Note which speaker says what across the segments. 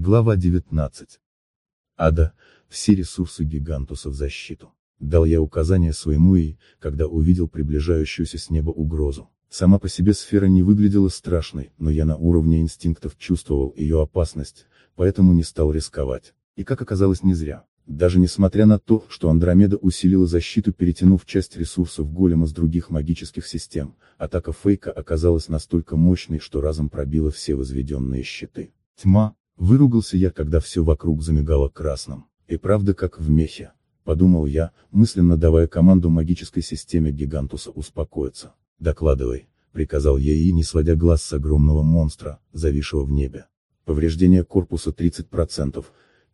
Speaker 1: Глава 19. Ада, все ресурсы Гигантуса в защиту. Дал я указание своему и, когда увидел приближающуюся с неба угрозу. Сама по себе сфера не выглядела страшной, но я на уровне инстинктов чувствовал ее опасность, поэтому не стал рисковать. И как оказалось не зря. Даже несмотря на то, что Андромеда усилила защиту перетянув часть ресурсов голема с других магических систем, атака Фейка оказалась настолько мощной, что разом пробила все возведенные щиты. Тьма, выругался я, когда все вокруг замигало красным. И правда как в мехе. Подумал я, мысленно давая команду магической системе Гигантуса успокоиться. «Докладывай», — приказал я ей, не сводя глаз с огромного монстра, зависшего в небе. Повреждение корпуса 30%,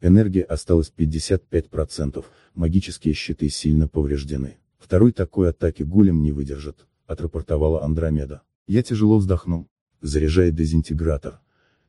Speaker 1: энергия осталась 55%, магические щиты сильно повреждены. Второй такой атаки голем не выдержит, отрапортовала Андромеда. Я тяжело вздохнул. Заряжай дезинтегратор.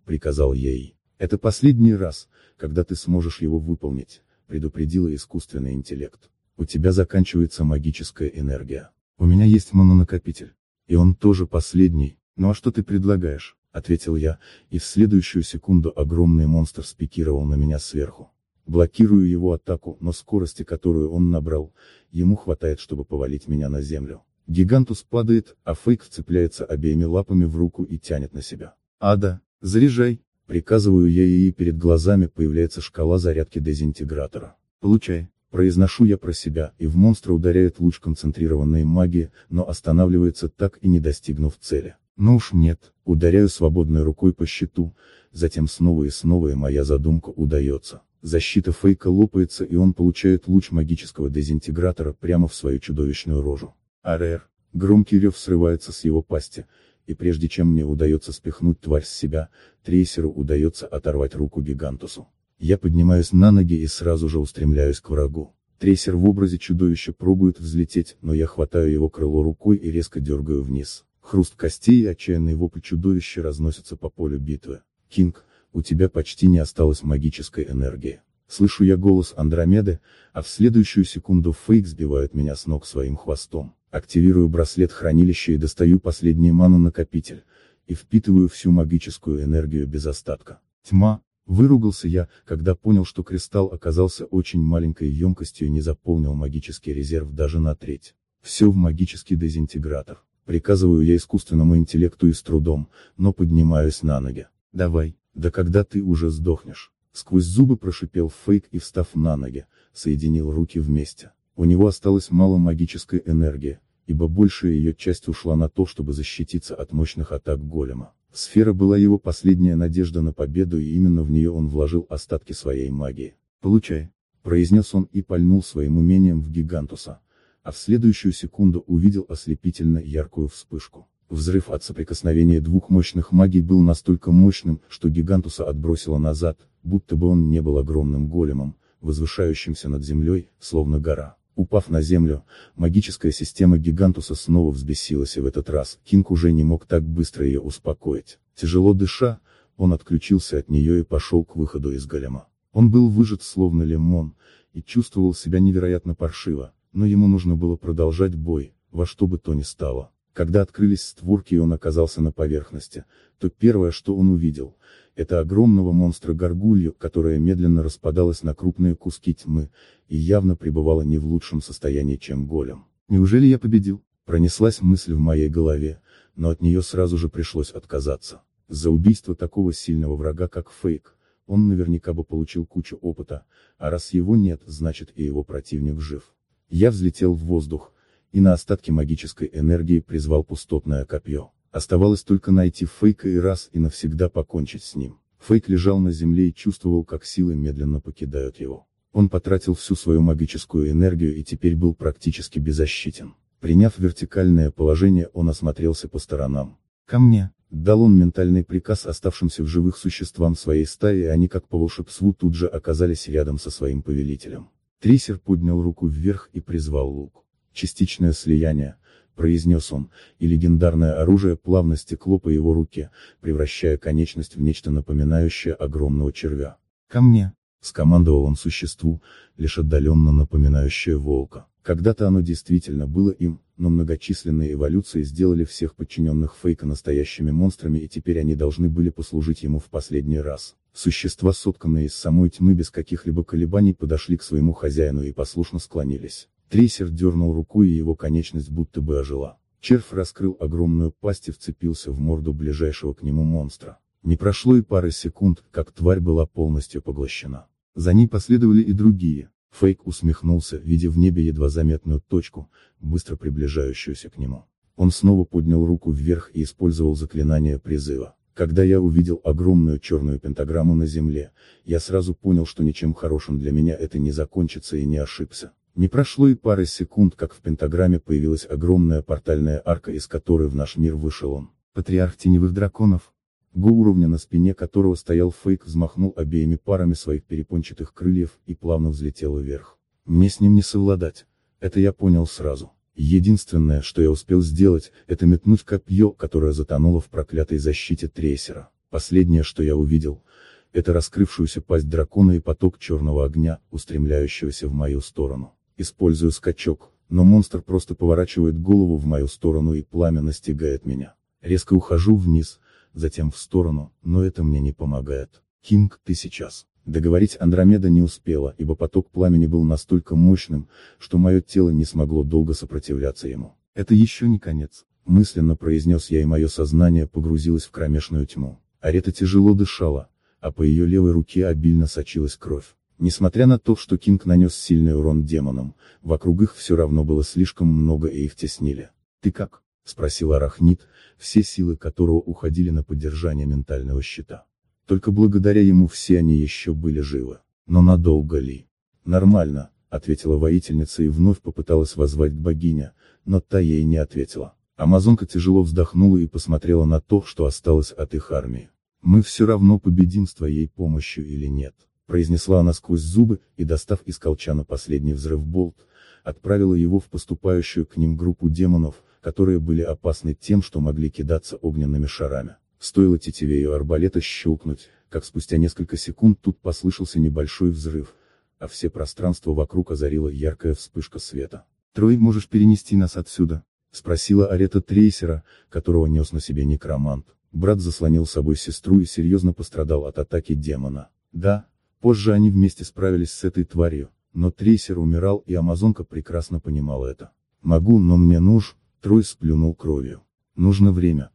Speaker 1: Приказал я ей. Это последний раз, когда ты сможешь его выполнить, предупредила искусственный интеллект. У тебя заканчивается магическая энергия. У меня есть мононакопитель. И он тоже последний. Ну а что ты предлагаешь? Ответил я, и в следующую секунду огромный монстр спикировал на меня сверху. Блокирую его атаку, но скорости, которую он набрал, ему хватает, чтобы повалить меня на землю. Гигантус падает, а Фейк вцепляется обеими лапами в руку и тянет на себя. Ада, заряжай, приказываю я ей, и перед глазами появляется шкала зарядки дезинтегратора. Получай. Произношу я про себя, и в монстра ударяет луч концентрированной магии, но останавливается так и не достигнув цели. Ну уж нет, ударяю свободной рукой по щиту, затем снова и снова и моя задумка удается. Защита фейка лопается и он получает луч магического дезинтегратора прямо в свою чудовищную рожу. АРР. Громкий рев срывается с его пасти, и прежде чем мне удается спихнуть тварь с себя, трейсеру удается оторвать руку гигантусу. Я поднимаюсь на ноги и сразу же устремляюсь к врагу. Трейсер в образе чудовища пробует взлететь, но я хватаю его крыло рукой и резко дергаю вниз. Хруст костей и отчаянный вопль чудовища разносятся по полю битвы. Кинг, у тебя почти не осталось магической энергии. Слышу я голос Андромеды, а в следующую секунду Фейк сбивает меня с ног своим хвостом. Активирую браслет хранилища и достаю последний ману-накопитель, и впитываю всю магическую энергию без остатка. Тьма, Выругался я, когда понял, что кристалл оказался очень маленькой емкостью и не заполнил магический резерв даже на треть. Все в магический дезинтегратор. Приказываю я искусственному интеллекту и с трудом, но поднимаюсь на ноги. Давай, да когда ты уже сдохнешь? Сквозь зубы прошипел Фейк и встав на ноги, соединил руки вместе. У него осталось мало магической энергии, ибо большая ее часть ушла на то, чтобы защититься от мощных атак голема. Сфера была его последняя надежда на победу и именно в нее он вложил остатки своей магии. «Получай», — произнес он и пальнул своим умением в Гигантуса, а в следующую секунду увидел ослепительно яркую вспышку. Взрыв от соприкосновения двух мощных магий был настолько мощным, что Гигантуса отбросило назад, будто бы он не был огромным големом, возвышающимся над землей, словно гора. Упав на землю, магическая система Гигантуса снова взбесилась и в этот раз Кинг уже не мог так быстро ее успокоить. Тяжело дыша, он отключился от нее и пошел к выходу из голема. Он был выжат словно лимон, и чувствовал себя невероятно паршиво, но ему нужно было продолжать бой, во что бы то ни стало. Когда открылись створки и он оказался на поверхности, то первое, что он увидел, это огромного монстра-горгулью, которая медленно распадалась на крупные куски тьмы, и явно пребывала не в лучшем состоянии, чем голем. Неужели я победил? Пронеслась мысль в моей голове, но от нее сразу же пришлось отказаться. За убийство такого сильного врага, как Фейк, он наверняка бы получил кучу опыта, а раз его нет, значит и его противник жив. Я взлетел в воздух, и на остатки магической энергии призвал пустотное копье. Оставалось только найти Фейка и раз и навсегда покончить с ним. Фейк лежал на земле и чувствовал, как силы медленно покидают его. Он потратил всю свою магическую энергию и теперь был практически беззащитен. Приняв вертикальное положение, он осмотрелся по сторонам. «Ко мне!» Дал он ментальный приказ оставшимся в живых существам своей стаи и они как по волшебству тут же оказались рядом со своим повелителем. Трисер поднял руку вверх и призвал лук. Частичное слияние, произнес он, и легендарное оружие плавно стекло по его руке, превращая конечность в нечто напоминающее огромного червя. «Ко мне!» — скомандовал он существу, лишь отдаленно напоминающее волка. Когда-то оно действительно было им, но многочисленные эволюции сделали всех подчиненных Фейка настоящими монстрами и теперь они должны были послужить ему в последний раз. Существа, сотканные из самой тьмы без каких-либо колебаний, подошли к своему хозяину и послушно склонились. Трейсер дернул руку и его конечность будто бы ожила. Червь раскрыл огромную пасть и вцепился в морду ближайшего к нему монстра. Не прошло и пары секунд, как тварь была полностью поглощена. За ней последовали и другие. Фейк усмехнулся, видя в небе едва заметную точку, быстро приближающуюся к нему. Он снова поднял руку вверх и использовал заклинание призыва. Когда я увидел огромную черную пентаграмму на земле, я сразу понял, что ничем хорошим для меня это не закончится и не ошибся. Не прошло и пары секунд, как в пентаграмме появилась огромная портальная арка, из которой в наш мир вышел он. Патриарх теневых драконов. Го уровня на спине которого стоял фейк взмахнул обеими парами своих перепончатых крыльев и плавно взлетел вверх. Мне с ним не совладать. Это я понял сразу. Единственное, что я успел сделать, это метнуть копье, которое затонуло в проклятой защите трейсера. Последнее, что я увидел, это раскрывшуюся пасть дракона и поток черного огня, устремляющегося в мою сторону. Использую скачок, но монстр просто поворачивает голову в мою сторону и пламя настигает меня. Резко ухожу вниз, затем в сторону, но это мне не помогает. Кинг, ты сейчас. Договорить Андромеда не успела, ибо поток пламени был настолько мощным, что мое тело не смогло долго сопротивляться ему. Это еще не конец. Мысленно произнес я и мое сознание погрузилось в кромешную тьму. Арета тяжело дышала, а по ее левой руке обильно сочилась кровь. Несмотря на то, что Кинг нанес сильный урон демонам, вокруг их все равно было слишком много и их теснили. «Ты как?» — спросил Арахнит, все силы которого уходили на поддержание ментального щита. Только благодаря ему все они еще были живы. Но надолго ли? Нормально, ответила воительница и вновь попыталась возвать к богине, но та ей не ответила. Амазонка тяжело вздохнула и посмотрела на то, что осталось от их армии. Мы все равно победим с твоей помощью или нет, произнесла она сквозь зубы, и достав из колчана последний взрыв болт, отправила его в поступающую к ним группу демонов, которые были опасны тем, что могли кидаться огненными шарами. Стоило тетиве ее арбалета щелкнуть, как спустя несколько секунд тут послышался небольшой взрыв, а все пространство вокруг озарила яркая вспышка света. «Трой, можешь перенести нас отсюда?» — спросила Арета Трейсера, которого нес на себе некромант. Брат заслонил собой сестру и серьезно пострадал от атаки демона. Да, позже они вместе справились с этой тварью, но Трейсер умирал и Амазонка прекрасно понимала это. «Могу, но мне нуж», — Трой сплюнул кровью. «Нужно время,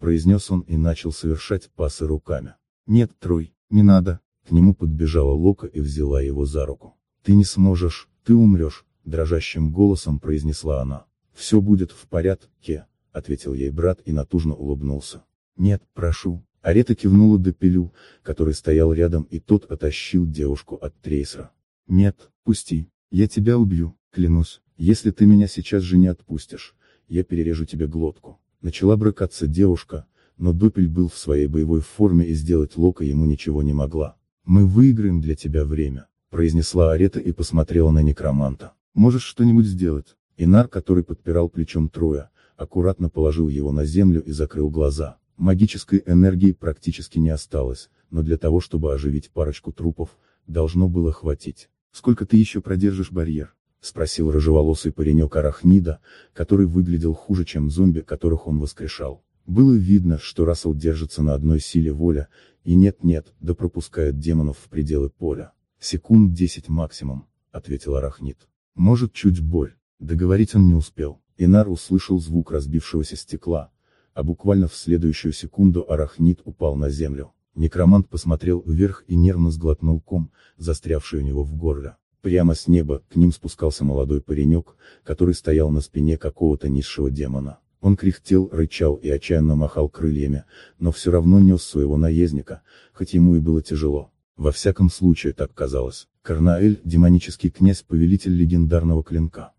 Speaker 1: произнес он и начал совершать пасы руками. Нет, Трой, не надо. К нему подбежала Лока и взяла его за руку. Ты не сможешь, ты умрешь, дрожащим голосом произнесла она. Все будет в порядке, ответил ей брат и натужно улыбнулся. Нет, прошу. Арета кивнула до Пелю, который стоял рядом и тот оттащил девушку от трейсера. Нет, пусти, я тебя убью, клянусь, если ты меня сейчас же не отпустишь, я перережу тебе глотку. Начала брыкаться девушка, но Дупель был в своей боевой форме и сделать Лока ему ничего не могла. «Мы выиграем для тебя время», — произнесла Арета и посмотрела на некроманта. «Можешь что-нибудь сделать?» Инар, который подпирал плечом Троя, аккуратно положил его на землю и закрыл глаза. Магической энергии практически не осталось, но для того, чтобы оживить парочку трупов, должно было хватить. «Сколько ты еще продержишь барьер?» — спросил рыжеволосый паренек Арахнида, который выглядел хуже, чем зомби, которых он воскрешал. Было видно, что Рассел держится на одной силе воля, и нет-нет, да пропускает демонов в пределы поля. Секунд десять максимум, ответил Арахнит. Может чуть боль. Договорить он не успел. Инар услышал звук разбившегося стекла, а буквально в следующую секунду Арахнит упал на землю. Некромант посмотрел вверх и нервно сглотнул ком, застрявший у него в горле. Прямо с неба, к ним спускался молодой паренек, который стоял на спине какого-то низшего демона. Он кряхтел, рычал и отчаянно махал крыльями, но все равно нес своего наездника, хоть ему и было тяжело. Во всяком случае так казалось. Карнаэль, демонический князь-повелитель легендарного клинка.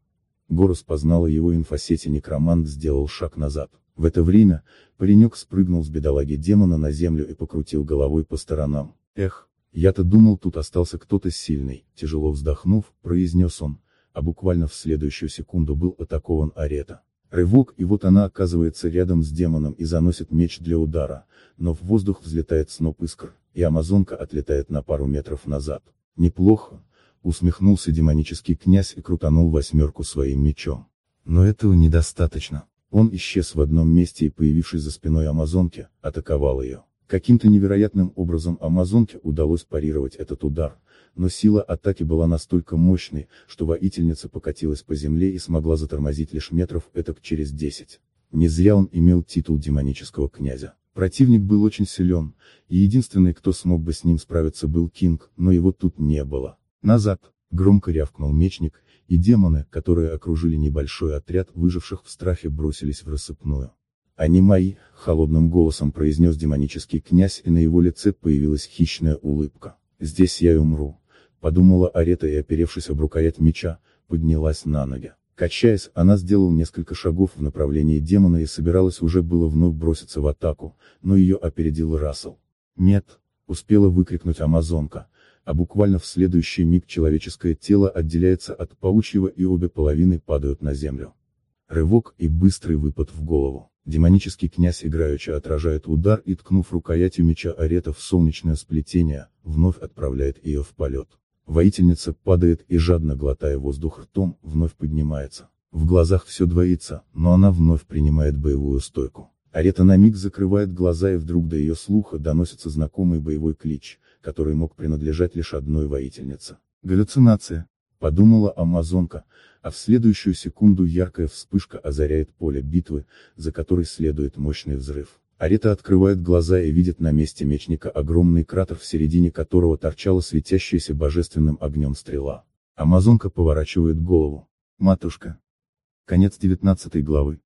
Speaker 1: Горос познала его инфосети некромант сделал шаг назад. В это время, паренек спрыгнул с бедолаги демона на землю и покрутил головой по сторонам. Эх, я-то думал тут остался кто-то сильный, тяжело вздохнув, произнес он, а буквально в следующую секунду был атакован Арета. Рывок и вот она оказывается рядом с демоном и заносит меч для удара, но в воздух взлетает сноп искр, и амазонка отлетает на пару метров назад. Неплохо, усмехнулся демонический князь и крутанул восьмерку своим мечом. Но этого недостаточно. Он исчез в одном месте и появившись за спиной амазонки, атаковал ее. Каким-то невероятным образом Амазонке удалось парировать этот удар, но сила атаки была настолько мощной, что воительница покатилась по земле и смогла затормозить лишь метров этак через десять. Не зря он имел титул демонического князя. Противник был очень силен, и единственный, кто смог бы с ним справиться был Кинг, но его тут не было. Назад, громко рявкнул мечник, и демоны, которые окружили небольшой отряд выживших в страхе бросились в рассыпную. «Они мои», — холодным голосом произнес демонический князь и на его лице появилась хищная улыбка. «Здесь я умру», — подумала Арета и оперевшись об рукоять меча, поднялась на ноги. Качаясь, она сделала несколько шагов в направлении демона и собиралась уже было вновь броситься в атаку, но ее опередил Рассел. «Нет», — успела выкрикнуть амазонка, а буквально в следующий миг человеческое тело отделяется от паучьего и обе половины падают на землю. Рывок и быстрый выпад в голову. Демонический князь играючи отражает удар и ткнув рукоятью меча Арета в солнечное сплетение, вновь отправляет ее в полет. Воительница падает и жадно глотая воздух ртом, вновь поднимается. В глазах все двоится, но она вновь принимает боевую стойку. Арета на миг закрывает глаза и вдруг до ее слуха доносится знакомый боевой клич, который мог принадлежать лишь одной воительнице. Галлюцинация, подумала амазонка, а в следующую секунду яркая вспышка озаряет поле битвы, за которой следует мощный взрыв. Арита открывает глаза и видит на месте мечника огромный кратер в середине которого торчала светящаяся божественным огнем стрела. Амазонка поворачивает голову. Матушка. Конец 19 главы.